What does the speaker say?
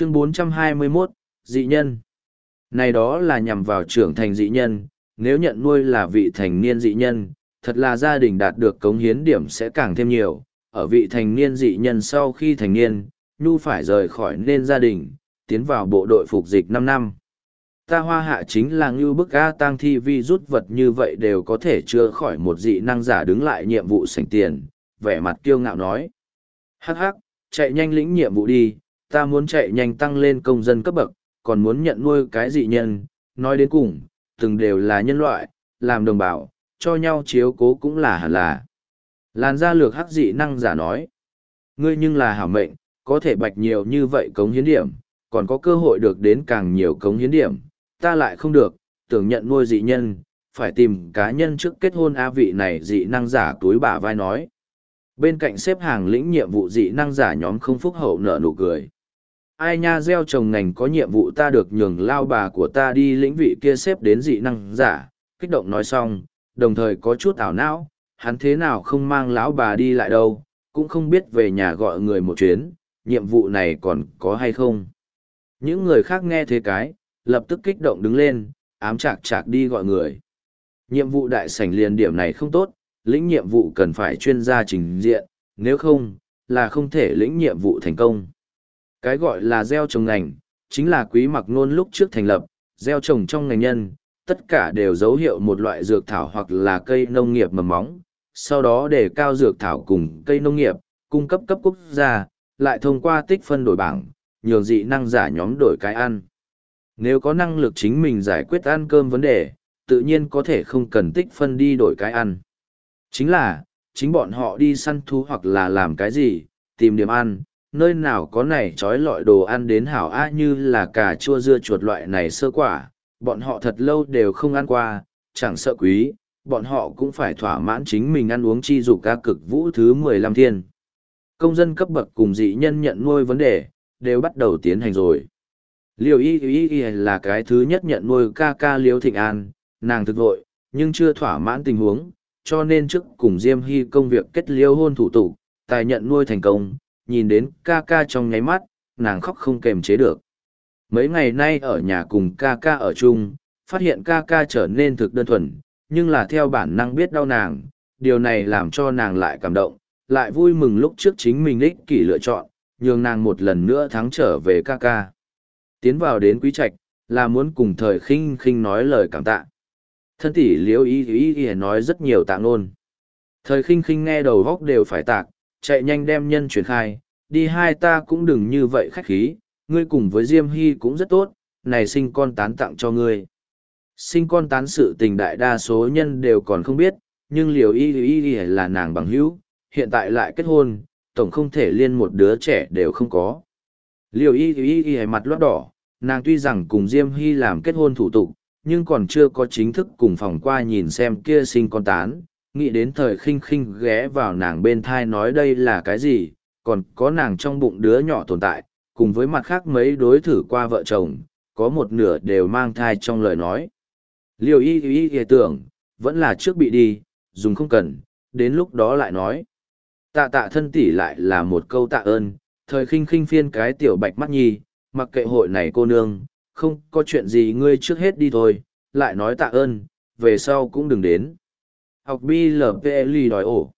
chương 421, dị nhân. Này đó là nhằm vào trưởng thành dị nhân nếu nhận nuôi là vị thành niên dị nhân thật là gia đình đạt được cống hiến điểm sẽ càng thêm nhiều. Ở vị thành niên dị nhân sau khi thành niên nhu phải rời khỏi nên gia đình tiến vào bộ đội phục dịch năm năm. Ta hoa hạ chính là ngưu bức a tang thi vi rút vật như vậy đều có thể chữa khỏi một dị năng giả đứng lại nhiệm vụ sành tiền vẻ mặt kiêu ngạo nói. Hắc hắc chạy nhanh lĩnh nhiệm vụ đi ta muốn chạy nhanh tăng lên công dân cấp bậc còn muốn nhận nuôi cái dị nhân nói đến cùng từng đều là nhân loại làm đồng bào cho nhau chiếu cố cũng là hẳn là làn da lược hắc dị năng giả nói ngươi nhưng là hảo mệnh có thể bạch nhiều như vậy cống hiến điểm còn có cơ hội được đến càng nhiều cống hiến điểm ta lại không được, tưởng nhận nuôi dị nhân, phải tìm cá nhân trước kết hôn a vị này dị năng giả túi bả vai nói. Bên cạnh xếp hàng lĩnh nhiệm vụ dị năng giả nhóm không phúc hậu nở nụ cười. Ai nha gieo trồng ngành có nhiệm vụ ta được nhường lao bà của ta đi lĩnh vị kia xếp đến dị năng giả, kích động nói xong, đồng thời có chút ảo não, hắn thế nào không mang lão bà đi lại đâu, cũng không biết về nhà gọi người một chuyến, nhiệm vụ này còn có hay không. Những người khác nghe thế cái, lập tức kích động đứng lên, ám chạc chạc đi gọi người. Nhiệm vụ đại sảnh liền điểm này không tốt, lĩnh nhiệm vụ cần phải chuyên gia trình diện, nếu không, là không thể lĩnh nhiệm vụ thành công. Cái gọi là gieo trồng ngành, chính là quý mặc nôn lúc trước thành lập, gieo trồng trong ngành nhân, tất cả đều dấu hiệu một loại dược thảo hoặc là cây nông nghiệp mầm móng, sau đó để cao dược thảo cùng cây nông nghiệp, cung cấp cấp quốc gia, lại thông qua tích phân đổi bảng, nhường dị năng giả nhóm đổi cái ăn nếu có năng lực chính mình giải quyết ăn cơm vấn đề, tự nhiên có thể không cần tích phân đi đổi cái ăn. Chính là, chính bọn họ đi săn thú hoặc là làm cái gì, tìm điểm ăn, nơi nào có này trói lọi đồ ăn đến hảo á như là cà chua dưa chuột loại này sơ quả, bọn họ thật lâu đều không ăn qua, chẳng sợ quý, bọn họ cũng phải thỏa mãn chính mình ăn uống chi dục ca cực vũ thứ mười lăm thiên. Công dân cấp bậc cùng dị nhân nhận nuôi vấn đề, đều bắt đầu tiến hành rồi liều y y y là cái thứ nhất nhận nuôi ca ca liêu thịnh an nàng thực vội nhưng chưa thỏa mãn tình huống cho nên trước cùng diêm hy công việc kết liêu hôn thủ tục tài nhận nuôi thành công nhìn đến ca ca trong nháy mắt nàng khóc không kềm chế được mấy ngày nay ở nhà cùng ca ca ở chung phát hiện ca ca trở nên thực đơn thuần nhưng là theo bản năng biết đau nàng điều này làm cho nàng lại cảm động lại vui mừng lúc trước chính mình ích kỷ lựa chọn nhường nàng một lần nữa thắng trở về ca ca Tiến vào đến quý trạch, là muốn cùng thời khinh khinh nói lời cảm tạ. Thân tỷ liễu ý ý ý nói rất nhiều tạ ngôn. Thời khinh khinh nghe đầu góc đều phải tạc, chạy nhanh đem nhân truyền khai, đi hai ta cũng đừng như vậy khách khí, ngươi cùng với Diêm Hy cũng rất tốt, này sinh con tán tặng cho ngươi. Sinh con tán sự tình đại đa số nhân đều còn không biết, nhưng liều y y y là nàng bằng hữu, hiện tại lại kết hôn, tổng không thể liên một đứa trẻ đều không có. Liều y y y mặt lót đỏ, nàng tuy rằng cùng Diêm Hy làm kết hôn thủ tục, nhưng còn chưa có chính thức cùng phòng qua nhìn xem kia sinh con tán, nghĩ đến thời khinh khinh ghé vào nàng bên thai nói đây là cái gì, còn có nàng trong bụng đứa nhỏ tồn tại, cùng với mặt khác mấy đối thử qua vợ chồng, có một nửa đều mang thai trong lời nói. Liều y y y tưởng, vẫn là trước bị đi, dùng không cần, đến lúc đó lại nói. Tạ tạ thân tỷ lại là một câu tạ ơn, thời khinh khinh phiên cái tiểu bạch mắt nhi, mặc kệ hội này cô nương, không có chuyện gì ngươi trước hết đi thôi, lại nói tạ ơn, về sau cũng đừng đến. Học BLPLI đòi ổ.